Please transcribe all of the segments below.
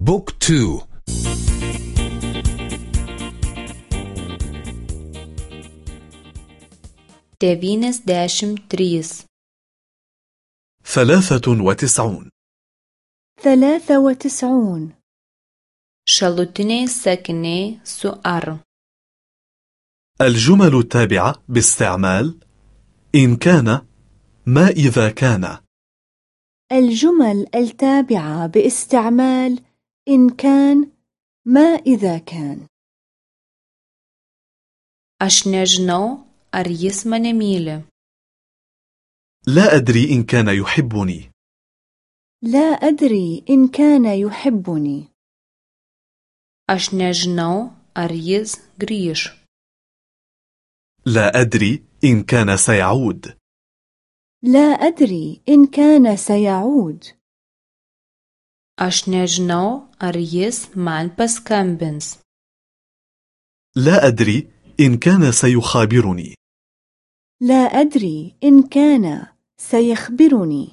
book two. devyniasdešimt trys. ثلاثة وتسعون. ثلاثة وتسعون. šalutiniai sakiniai su ar الجمل التابعة باستعمال إن كان ما إذا كان. الجمل التابعة باستعمال إن كان ما إذا كان. Aš nežinau, ar jis mane myli. لا أدري إن كان يحبني. لا أدري إن كان يحبني. Aš nežinau, ar jis grįž. لا أدري إن كان سيعود. لا أدري إن كان سيعود. Aš nežinau, ar jis man paskambins. لا أدري إن كان سيخابرني لا أدري إن كان سيخبرني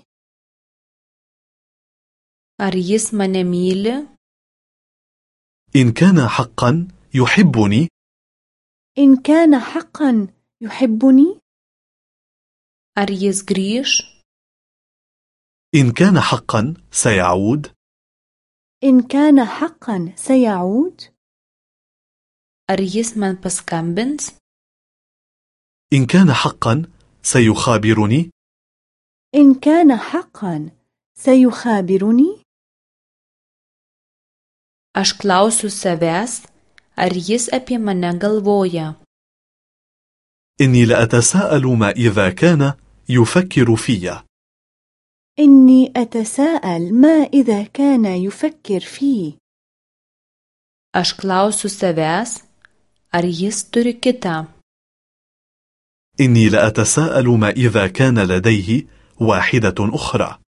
Ar jis mane myli? إن كان حقا يحبني إن كان حقا يحبني Ar jis grįž? إن كان حقا سيعود إن كان حقا سيعود Ar jis man paskambins? إن كان حقا سيخابرني إن كان حقا سيخابرني Aš klausiu savęs, ar jis apie mane galvoja. إني لأتساءل ما إذا كان يفكر في إني أتساءل ما إذا كان يفكر فيه Aš klausiu savęs, ar jis turi kitą. إني لأتساءل ما إذا كان لديه واحدة أخرى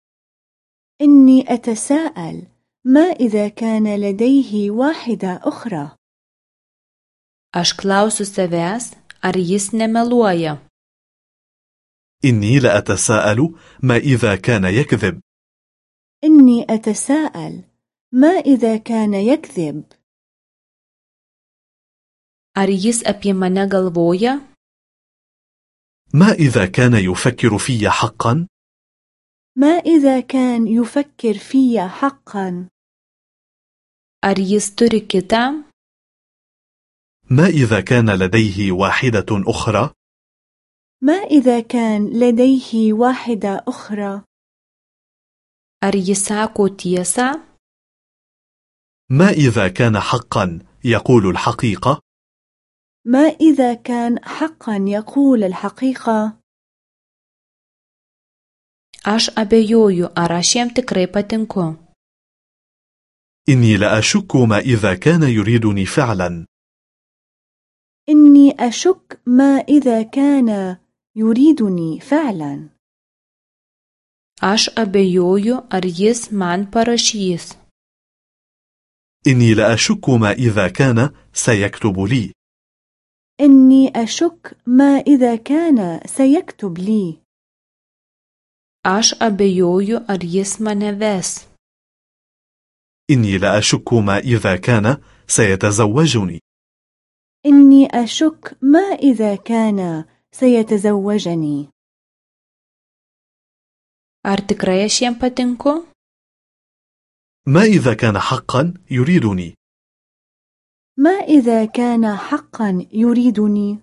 إني أتساءل ما إذا كان لديه واحدة أخرى Aš klausiu savęs, ar jis nemeluoja. إني لأتساءل ما إذا كان يكذب. إني أتساءل ما إذا كان يكذب. Ar jis apie mane galvoja? ما إذا كان يفكر في حقا؟ ما إذا كان يفكر في حقا؟ Ar jis turi kitą? ما إذا كان لديه واحدة أخرى؟ ما إذا كان لديه واحدة أخرى Ar sako tiesą? ما إذا كان حقا يقول الحقيقة ما إذا كان حقا يقول الحقيقة Aš abejoju, ar aš jam tikrai patinku. إني لأشك ما إذا كان يريدني فعلا إني أشك ما إذا كان يريدني فعلا Aš abejoju, ar jis man parašys. إني لأشك ما إذا كان سيكتب لي إني أشك ما إذا كان سيكتب لي Aš abejoju, ar jis mane ves. إني لأشك ما إذا كان سيتزوجني إني أشك ما إذا كان سيتزوجني Ar tikrai aš jam patinku? ما إذا كان حقا يريدني ما إذا كان حقا يريدني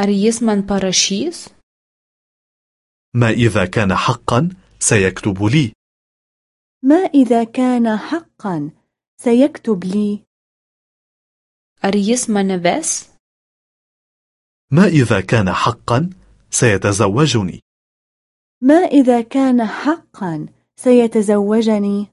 Ar jis man parašys? ما إذا كان حقا سيكتب لي ما إذا كان حقا سيكتب لي Ar jis mane ves? ما إذا كان حقا سيتزوجني. ما إذا كان حقا سيتزوجني.